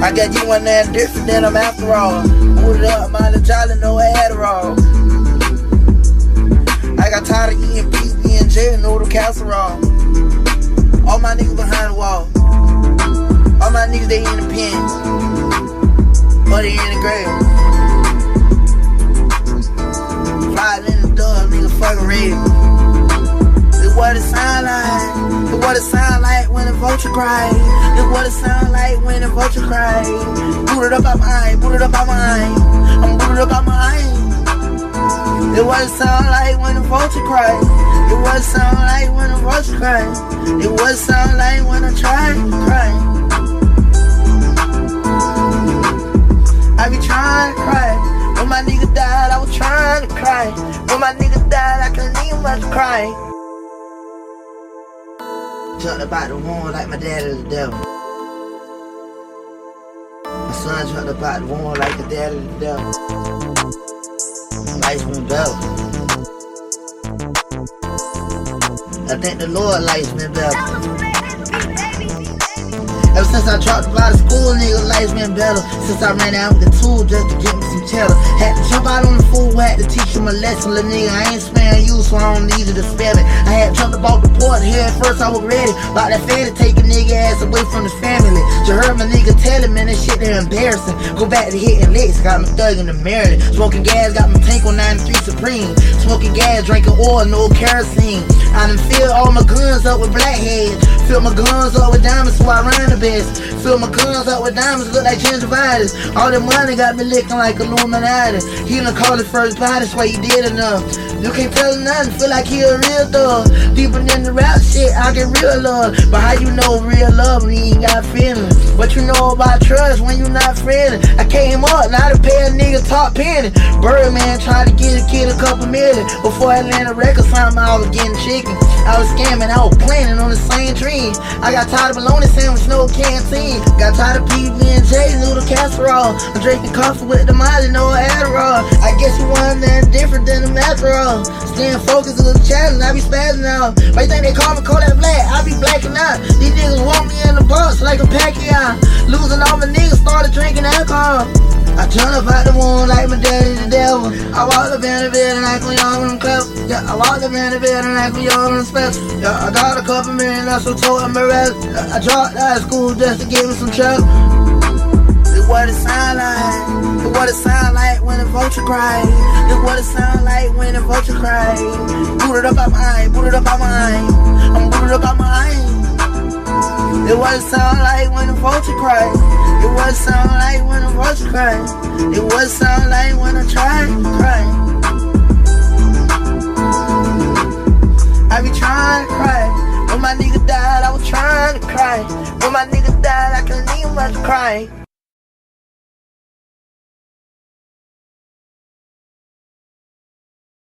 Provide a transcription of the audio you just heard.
I got you one that different than I'm after all. It up, the jolly, no Adderall. I got tired of eating PB and J noodle casserole. All my niggas behind the wall. All my niggas, they in the pen. Vulture cry. This what it sound like when a vulture cry. Boot it up out my eye, boot it up my eye. I'm booted up my eye. It it sound like when a vulture cry. It it sound like when a vulture cry. It it sound like when I try cry. I be trying to cry. When my nigga died, I was trying to cry. When my nigga died, I couldn't even much cry. Jumped about the wound like my dad is the devil. My son jumped about the wound like the dad is the devil. Life been better. I think the Lord likes me better. Ever since I dropped out of school, nigga, life's been better. Since I ran out with the tool just to get me some cheddar. Had to jump out on the fool, had to teach him a lesson. Little nigga, I ain't sparing you, so I don't need you to spell it. I had jumped about the port here at first, I was ready. About that fan to take a nigga ass away from the family. You heard my nigga telling man, that shit they're embarrassing. Go back to hitting licks, got me thugging the Maryland. Smoking gas, got my tank on 93 Supreme. Smoking gas, drinking oil, no kerosene. I done filled all my guns up with blackheads. Fill my guns up with diamonds, so I run the best. Fill my guns up with diamonds, look like gingivitis. All the money got me looking like Illuminati. He done called his first body, that's why he did enough. You can't tell him nothing, feel like he a real thug. Deeper than the rap shit, I get real love. But how you know real love when you ain't got feelings? What you know about trust when you not friendly? I came up, not to pay a nigga top penny. Birdman tried to get a kid a couple million. Before Atlantic Records signed me, I was getting chicken. I was scamming, I was planning on the same dream. I got tired of bologna sandwich, no canteen. Got tired of PB and J, noodle casserole. I'm drinking coffee with the Molly, no Adderall. I guess you want different than the Metro. Staying focused a challenge, I be spazzing out. Why you think they call me Kodak Black? I be blacking out. These niggas want me in the box like a Pacquiao. Losing all my niggas, started drinking alcohol. Turn up out the wound like my daddy the devil. I walk up in the bed and act like I'm in clever. Yeah, I walk up in the bed and act like I'm in special. Yeah, I got a couple million, that's what told I'm yeah, I dropped out of school just to give me some trouble. This what it sound like. This what it sound like when a vulture cry. This what it sound like when a vulture. Boot it up my eye, boot it up my eye. I'm booted up. It it sound like when the vulture cry. It it sound like when the vulture cry. It it sound like when I try to